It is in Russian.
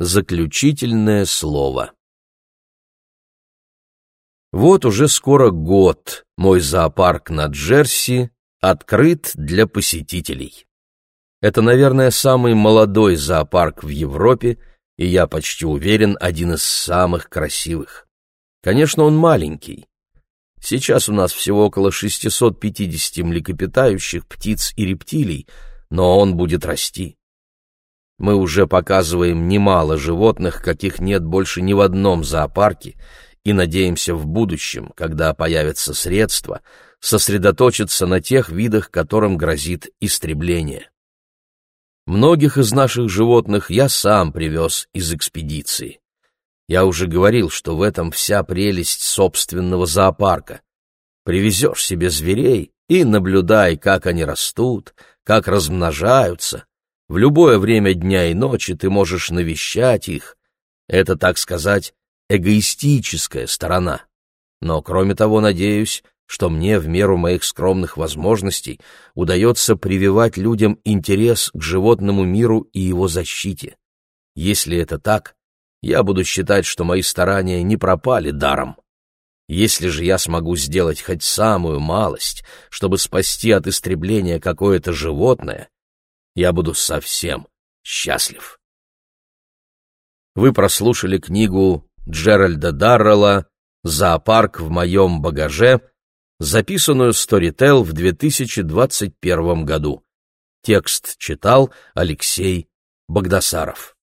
Заключительное слово. Вот уже скоро год мой зоопарк на Джерси открыт для посетителей. Это, наверное, самый молодой зоопарк в Европе, и я почти уверен, один из самых красивых. Конечно, он маленький. Сейчас у нас всего около 650 млекопитающих, птиц и рептилий, но он будет расти. Мы уже показываем немало животных, каких нет больше ни в одном зоопарке, и надеемся в будущем, когда появятся средства, сосредоточиться на тех видах, которым грозит истребление. Многих из наших животных я сам привез из экспедиции. Я уже говорил, что в этом вся прелесть собственного зоопарка. Привезешь себе зверей и наблюдай, как они растут, как размножаются, в любое время дня и ночи ты можешь навещать их. Это, так сказать, эгоистическая сторона. Но, кроме того, надеюсь, что мне в меру моих скромных возможностей удается прививать людям интерес к животному миру и его защите. Если это так, я буду считать, что мои старания не пропали даром. Если же я смогу сделать хоть самую малость, чтобы спасти от истребления какое-то животное, я буду совсем счастлив. Вы прослушали книгу Джеральда Даррелла «Зоопарк в моем багаже», записанную Storytel в 2021 году. Текст читал Алексей Богдасаров.